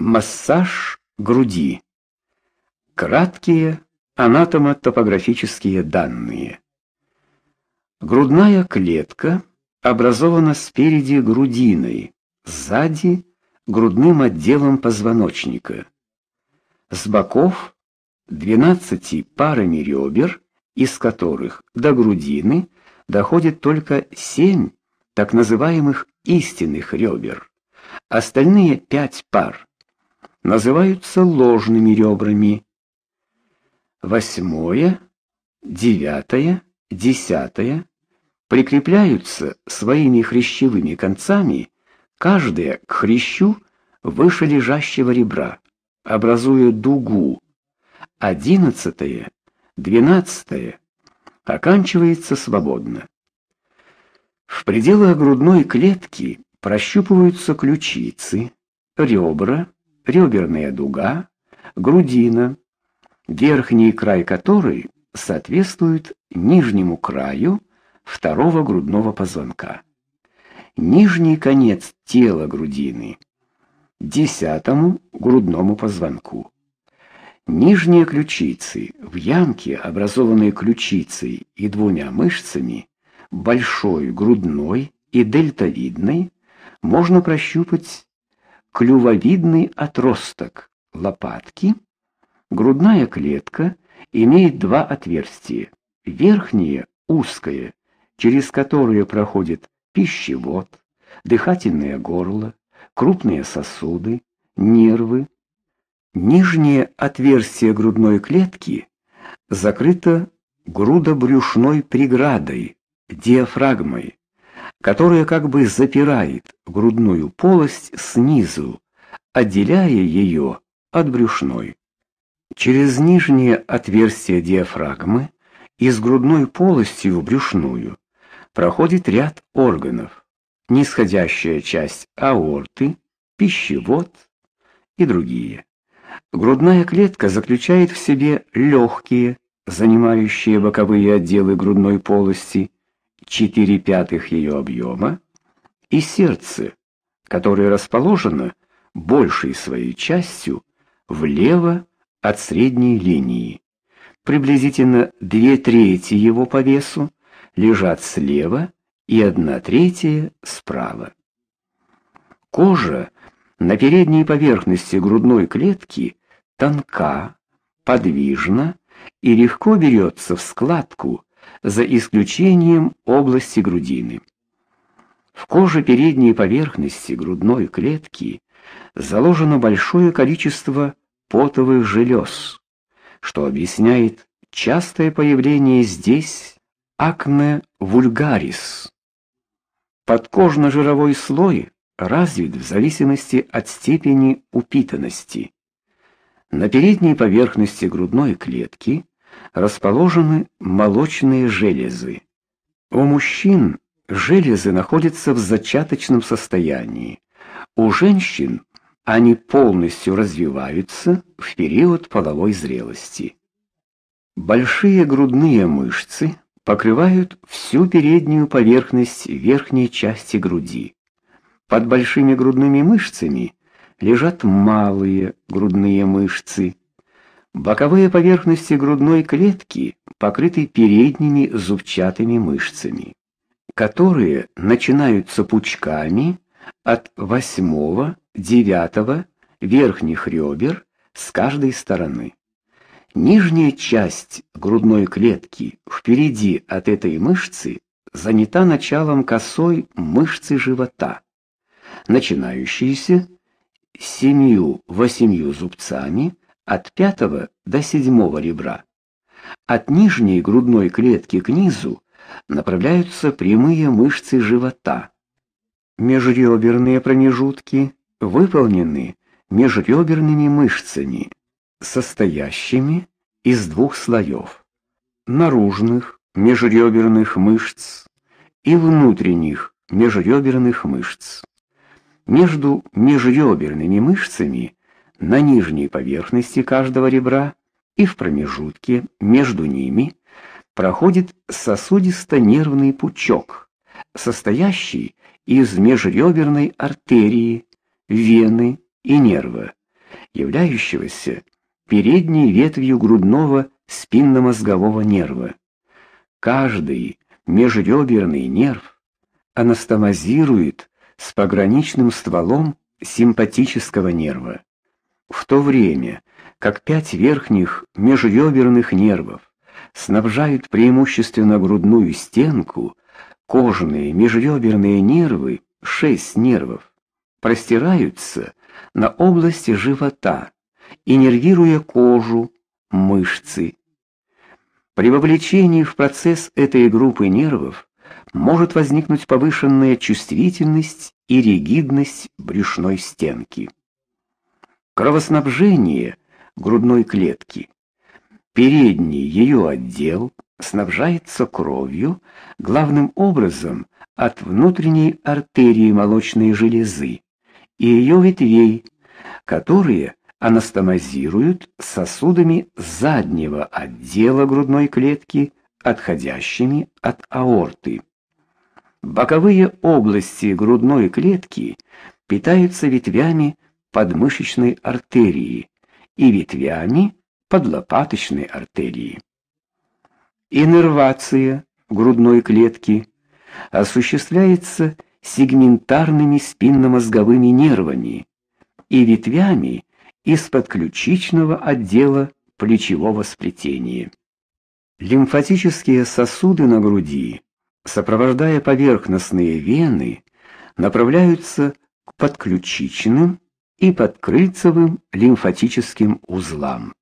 Массаж груди. Краткие анатомо-топографические данные. Грудная клетка образована спереди грудиной, сзади грудным отделом позвоночника. С боков 12 парами ребер, из которых до грудины доходит только 7 так называемых истинных ребер. Остальные пять пар называются ложными ребрами. Восьмое, девятое, десятое прикрепляются своими хрящевыми концами, каждая к хрящу выше лежащего ребра, образуя дугу. Одиннадцатое, двенадцатое оканчивается свободно. В пределах грудной клетки прощупываются ключицы, ребра, реберная дуга, грудина, верхний край которой соответствует нижнему краю второго грудного позвонка. Нижний конец тела грудины десятому грудному позвонку. Нижние ключицы в ямке, образованной ключицей и двумя мышцами, большой грудной и дельтовидной, можно прощупать клювовидный отросток лопатки. Грудная клетка имеет два отверстия. Верхнее узкое, через которое проходит пищевод, дыхательное горло, крупные сосуды, нервы. Нижнее отверстие грудной клетки закрыто грудобрюшной преградой, диафрагмой, которая как бы запирает грудную полость снизу, отделяя ее от брюшной. Через нижнее отверстие диафрагмы из грудной полости в брюшную проходит ряд органов: нисходящая часть аорты, пищевод и другие. Грудная клетка заключает в себе легкие, занимающие боковые отделы грудной полости, 4 пятых ее объема, и сердце, которое расположено большей своей частью влево от средней линии. Приблизительно две трети его по весу лежат слева и одна третья справа. Кожа на передней поверхности грудной клетки тонка, подвижна и легко берется в складку, за исключением области грудины. В коже передней поверхности грудной клетки заложено большое количество потовых желез, что объясняет частое появление здесь акне вульгарис. Подкожно-жировой слой развит в зависимости от степени упитанности. На передней поверхности грудной клетки расположены молочные железы. У мужчин железы находятся в зачаточном состоянии. У женщин они полностью развиваются в период половой зрелости. Большие грудные мышцы покрывают всю переднюю поверхность верхней части груди. Под большими грудными мышцами лежат малые грудные мышцы. Боковые поверхности грудной клетки покрыты передними зубчатыми мышцами, которые начинаются пучками от восьмого девятого верхних ребер с каждой стороны. Нижняя часть грудной клетки впереди от этой мышцы занята началом косой мышцы живота, начинающейся семью-восемью зубцами от пятого до седьмого ребра. От нижней грудной клетки к низу направляются прямые мышцы живота. Межреберные промежутки выполнены межреберными мышцами, состоящими из двух слоев: наружных межреберных мышц и внутренних межреберных мышц. Между межреберными мышцами на нижней поверхности каждого ребра и в промежутке между ними проходит сосудисто-нервный пучок, состоящий из межреберной артерии, вены и нерва, являющегося передней ветвью грудного спинномозгового нерва. Каждый межреберный нерв анастомозирует с пограничным стволом симпатического нерва, в то время как пять верхних межреберных нервов снабжают преимущественно грудную стенку, кожные межреберные нервы, шесть нервов, простираются на области живота, иннервируя кожу, мышцы. При вовлечении в процесс этой группы нервов может возникнуть повышенная чувствительность и ригидность брюшной стенки. Кровоснабжение грудной клетки. Передний ее отдел снабжается кровью главным образом от внутренней артерии молочной железы и ее ветвей, которые анастомозируют сосудами заднего отдела грудной клетки, отходящими от аорты. Боковые области грудной клетки питаются ветвями подмышечной артерии и ветвями подлопаточной артерии. Иннервация грудной клетки осуществляется сегментарными спинномозговыми нервами и ветвями из подключичного отдела плечевого сплетения. Лимфатические сосуды на груди, сопровождая поверхностные вены, направляются к подключичным и подкрыльцевым лимфатическим узлам.